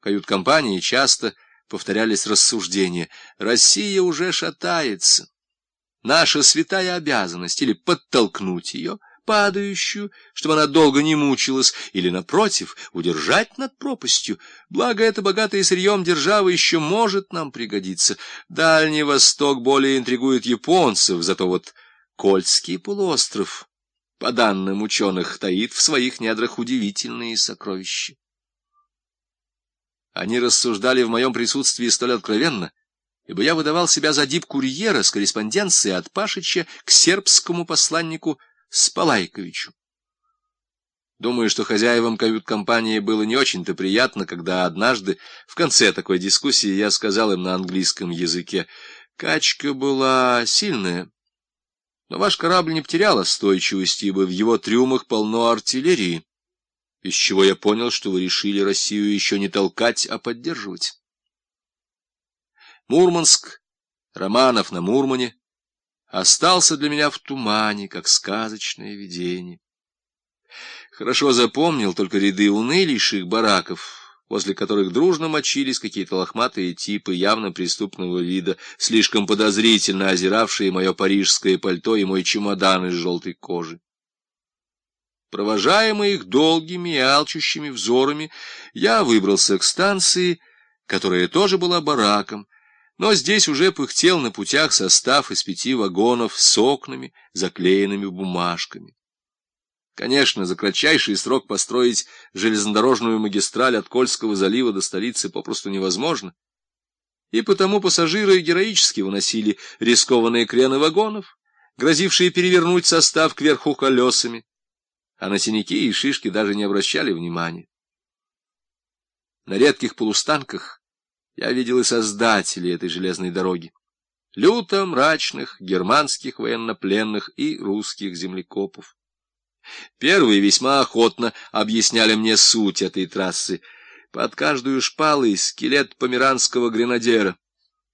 кают-компании часто повторялись рассуждения. Россия уже шатается. Наша святая обязанность или подтолкнуть ее, падающую, чтобы она долго не мучилась, или, напротив, удержать над пропастью. Благо, это богатое сырьем держава еще может нам пригодиться. Дальний Восток более интригует японцев, зато вот Кольский полуостров, по данным ученых, таит в своих недрах удивительные сокровища. Они рассуждали в моем присутствии столь откровенно, ибо я выдавал себя за дип-курьера с корреспонденцией от Пашича к сербскому посланнику Спалайковичу. Думаю, что хозяевам кают-компании было не очень-то приятно, когда однажды, в конце такой дискуссии, я сказал им на английском языке, «Качка была сильная, но ваш корабль не потерял остойчивости, ибо в его трюмах полно артиллерии, из чего я понял, что вы решили Россию еще не толкать, а поддерживать. Мурманск, Романов на Мурмане, остался для меня в тумане, как сказочное видение. Хорошо запомнил только ряды унылейших бараков, возле которых дружно мочились какие-то лохматые типы явно преступного вида, слишком подозрительно озиравшие мое парижское пальто и мой чемодан из желтой кожи. Провожаемый их долгими и алчущими взорами, я выбрался к станции, которая тоже была бараком, но здесь уже пыхтел на путях состав из пяти вагонов с окнами, заклеенными бумажками. Конечно, за кратчайший срок построить железнодорожную магистраль от Кольского залива до столицы попросту невозможно. И потому пассажиры героически выносили рискованные крены вагонов, грозившие перевернуть состав кверху колесами, а на синяки и шишки даже не обращали внимания. На редких полустанках я видел и создателей этой железной дороги, люто мрачных германских военнопленных и русских землекопов. Первые весьма охотно объясняли мне суть этой трассы. Под каждую шпалой скелет померанского гренадера.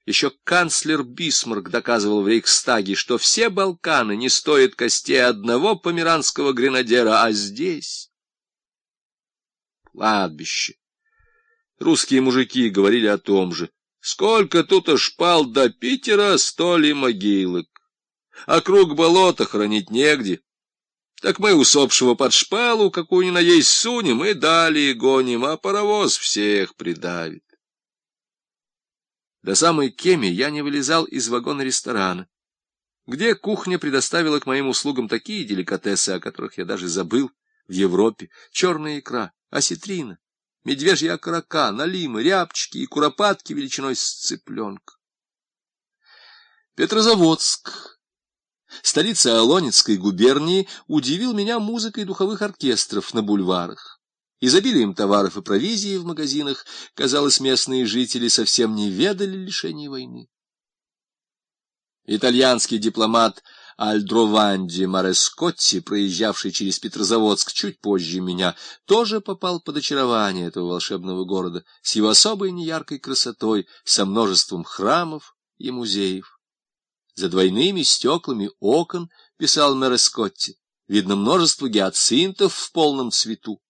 Еще канцлер Бисмарк доказывал в Рейхстаге, что все Балканы не стоят костей одного померанского гренадера, а здесь... Кладбище. Русские мужики говорили о том же. Сколько тут шпал до Питера, сто ли могилок. А круг болота хранить негде. Так мы усопшего под шпалу, какую ни на есть сунем, и далее гоним, а паровоз всех придавит. До самой Кеми я не вылезал из вагона ресторана, где кухня предоставила к моим услугам такие деликатесы, о которых я даже забыл в Европе. Черная икра, осетрина, медвежья окорока, налимы, рябчики и куропатки величиной с цыпленка. Петрозаводск столица Алонецкой губернии, удивил меня музыкой духовых оркестров на бульварах. Изобилием товаров и провизии в магазинах, казалось, местные жители совсем не ведали лишений войны. Итальянский дипломат Альдрованди Марескотти, проезжавший через Петрозаводск чуть позже меня, тоже попал под очарование этого волшебного города с его особой неяркой красотой, со множеством храмов и музеев. За двойными стеклами окон, писал мэр Скотти, видно множество гиацинтов в полном цвету.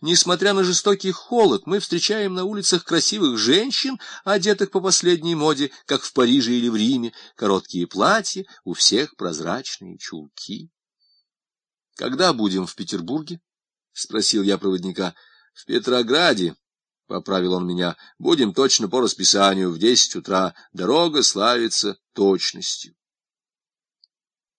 Несмотря на жестокий холод, мы встречаем на улицах красивых женщин, одетых по последней моде, как в Париже или в Риме, короткие платья, у всех прозрачные чулки. — Когда будем в Петербурге? — спросил я проводника. — В Петрограде, — поправил он меня, — будем точно по расписанию в десять утра. Дорога славится точностью.